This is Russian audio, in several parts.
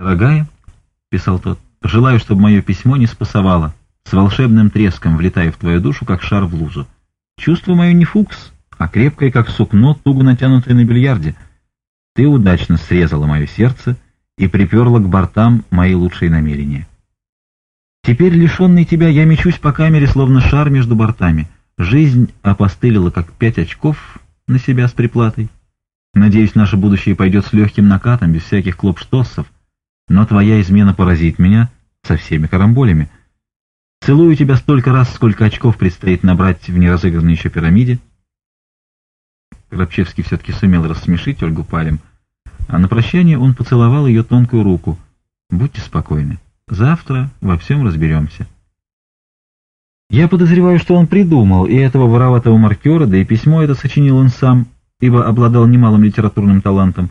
«Дорогая», — писал тот, — «желаю, чтобы мое письмо не спасовало, с волшебным треском влетая в твою душу, как шар в лузу. Чувство мое не фукс, а крепкое, как сукно, туго натянутое на бильярде. Ты удачно срезала мое сердце и приперла к бортам мои лучшие намерения. Теперь, лишенный тебя, я мечусь по камере, словно шар между бортами. Жизнь опостылила, как пять очков на себя с приплатой. Надеюсь, наше будущее пойдет с легким накатом, без всяких клопштоссов но твоя измена поразит меня со всеми карамболями. Целую тебя столько раз, сколько очков предстоит набрать в неразыгранной еще пирамиде. Коробчевский все-таки сумел рассмешить Ольгу Палем, а на прощание он поцеловал ее тонкую руку. «Будьте спокойны. Завтра во всем разберемся». Я подозреваю, что он придумал и этого вороватого маркера, да и письмо это сочинил он сам, ибо обладал немалым литературным талантом.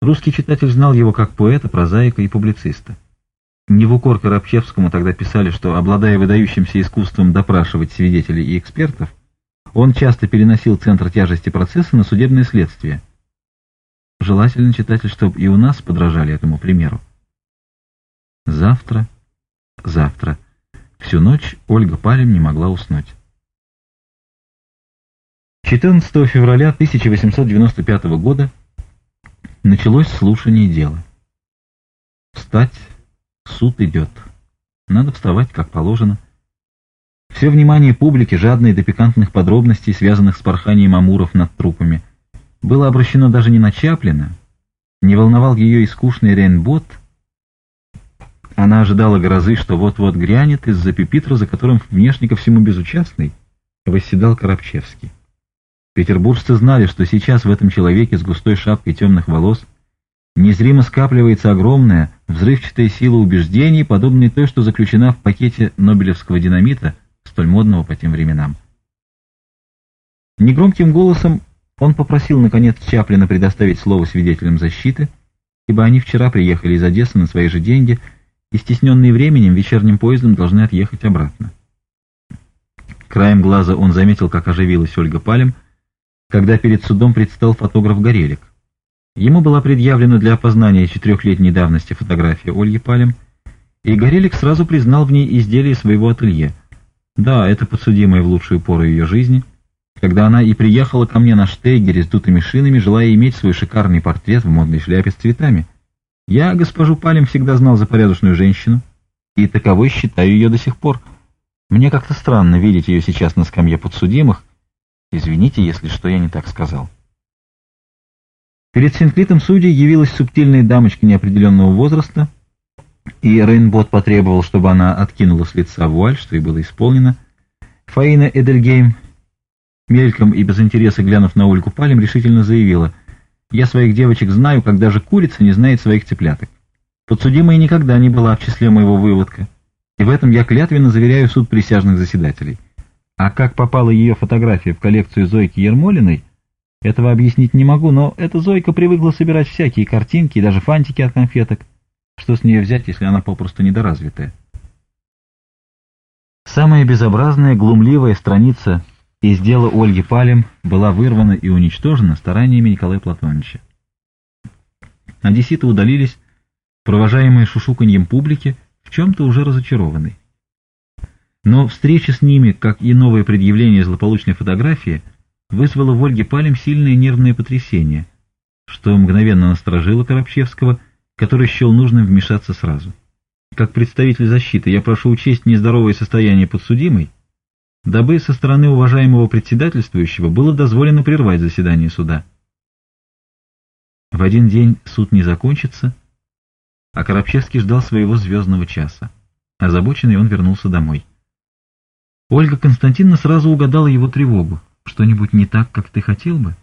Русский читатель знал его как поэта, прозаика и публициста. Не в укор Коробчевскому тогда писали, что, обладая выдающимся искусством допрашивать свидетелей и экспертов, он часто переносил центр тяжести процесса на судебное следствие. Желательно, читатель, чтобы и у нас подражали этому примеру. Завтра, завтра. Всю ночь Ольга Палем не могла уснуть. 14 февраля 1895 года Началось слушание дела. Встать, суд идет. Надо вставать, как положено. Все внимание публики, жадное до пикантных подробностей, связанных с порханием амуров над трупами, было обращено даже не на Чаплина, не волновал ее и скучный Рейнбот. Она ожидала грозы, что вот-вот грянет из-за пепитра, за которым внешне ко всему безучастный, восседал Коробчевский. Петербуржцы знали, что сейчас в этом человеке с густой шапкой темных волос незримо скапливается огромная взрывчатая сила убеждений, подобная той, что заключена в пакете нобелевского динамита, столь модного по тем временам. Негромким голосом он попросил, наконец, Чаплина предоставить слово свидетелям защиты, ибо они вчера приехали из Одессы на свои же деньги и, стесненные временем, вечерним поездом должны отъехать обратно. Краем глаза он заметил, как оживилась Ольга Палем, когда перед судом предстал фотограф Горелик. Ему была предъявлена для опознания четырехлетней давности фотография Ольги Палем, и Горелик сразу признал в ней изделие своего ателье. Да, это подсудимая в лучшую пору ее жизни, когда она и приехала ко мне на штейгере с дутыми шинами, желая иметь свой шикарный портрет в модной шляпе с цветами. Я госпожу Палем всегда знал за порядочную женщину, и таковой считаю ее до сих пор. Мне как-то странно видеть ее сейчас на скамье подсудимых, Извините, если что я не так сказал. Перед Синклитом судей явилась субтильная дамочка неопределенного возраста, и Рейнбот потребовал, чтобы она откинула с лица вуаль, что и было исполнено. Фаина Эдельгейм, мельком и без интереса глянув на Ольгу Палем, решительно заявила, «Я своих девочек знаю, как даже курица не знает своих цыпляток. Подсудимая никогда не была в числе моего выводка, и в этом я клятвенно заверяю суд присяжных заседателей». А как попала ее фотография в коллекцию Зойки Ермолиной, этого объяснить не могу, но эта Зойка привыкла собирать всякие картинки и даже фантики от конфеток. Что с нее взять, если она попросту недоразвитая? Самая безобразная, глумливая страница из дела Ольги Палем была вырвана и уничтожена стараниями Николая Платоновича. Одесситы удалились, провожаемые шушуканьем публики, в чем-то уже разочарованной. Но встреча с ними, как и новое предъявление злополучной фотографии, вызвало в Ольге Палем сильное нервное потрясение, что мгновенно насторожило Коробчевского, который счел нужным вмешаться сразу. Как представитель защиты я прошу учесть нездоровое состояние подсудимой, дабы со стороны уважаемого председательствующего было дозволено прервать заседание суда. В один день суд не закончится, а Коробчевский ждал своего звездного часа. Озабоченный он вернулся домой. Ольга Константиновна сразу угадала его тревогу. «Что-нибудь не так, как ты хотел бы?»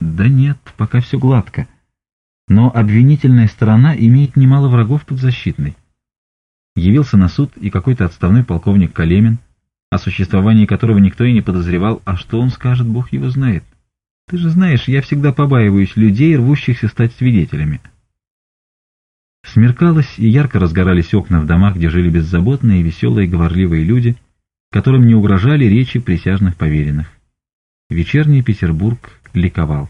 «Да нет, пока все гладко. Но обвинительная сторона имеет немало врагов подзащитной. Явился на суд и какой-то отставной полковник Калемин, о существовании которого никто и не подозревал, а что он скажет, Бог его знает. Ты же знаешь, я всегда побаиваюсь людей, рвущихся стать свидетелями». Смеркалось, и ярко разгорались окна в домах, где жили беззаботные, веселые, говорливые люди — которым не угрожали речи присяжных поверенных. Вечерний Петербург ликовал.